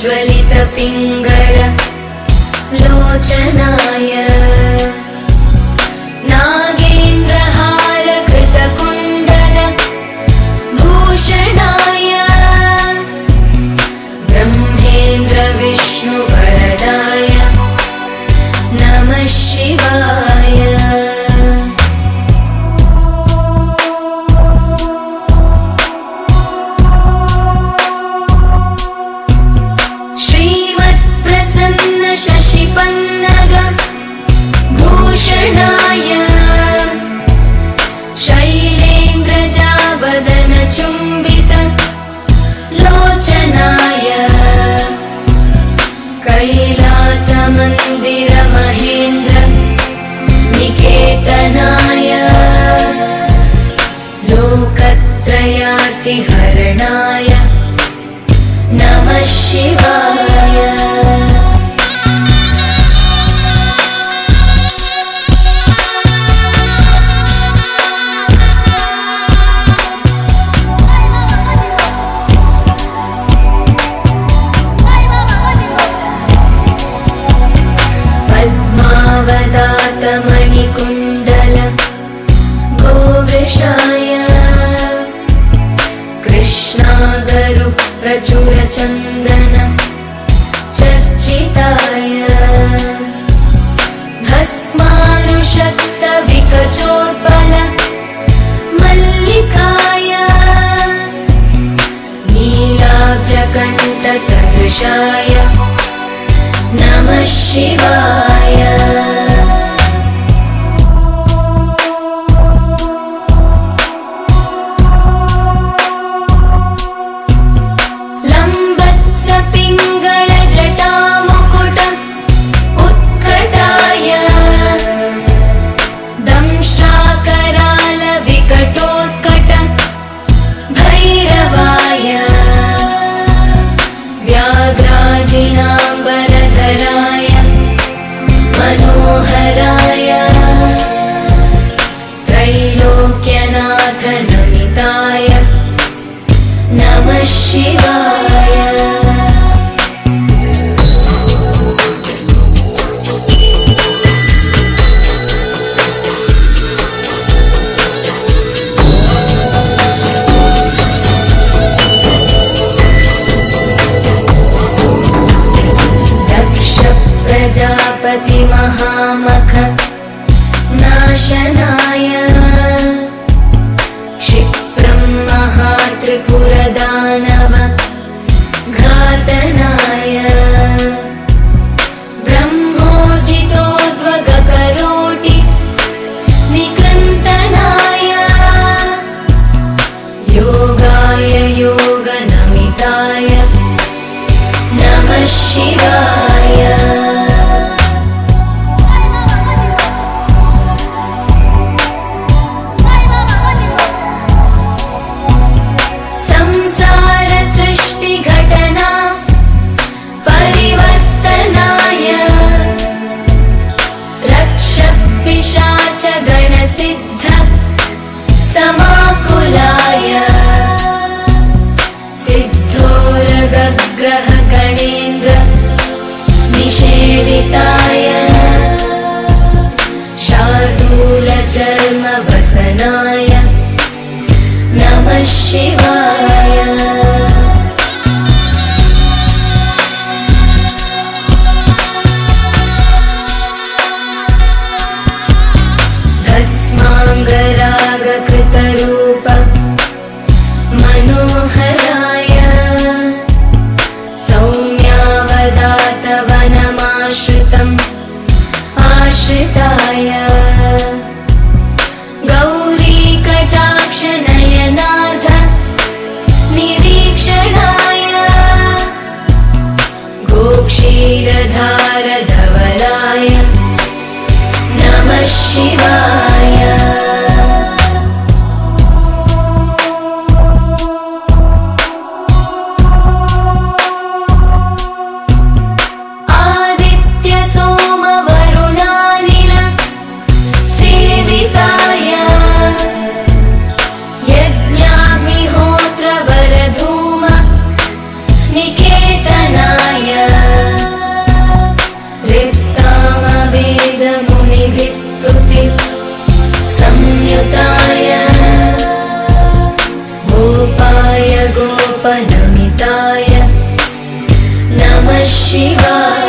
ज्वलितपिङ्गळ लोचना हरणा कृष्णागरु प्रचुरचन्दन चर्चिताय। भस्मारुषिकचोर्बल मल्लिकाय। नीलाब्जकण्ठसदृशाय नमः शिवाय। य नमः शिवाय। प्रजापति महामख नाशना ಪುರದ ग्रह निषेविताय निषेडिताय शार्दूलजर्मवसनाय नमः शिवाय। आश्रितम् आश्रिताय। संयुताय। गोपाय गोपनमिताय नमः शिवाय।